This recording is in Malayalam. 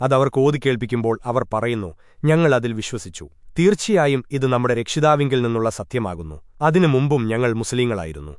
അതവർക്ക് ഓതിക്കേൾപ്പിക്കുമ്പോൾ അവർ പറയുന്നു ഞങ്ങൾ അതിൽ വിശ്വസിച്ചു. തീർച്ചയായും ഇത് നമ്മുടെ രക്ഷിതാവിങ്കിൽ നിന്നുള്ള സത്യമാകുന്നു. അതിനു മുമ്പും ഞങ്ങൾ മുസ്ലീങ്ങളായിരുന്നു.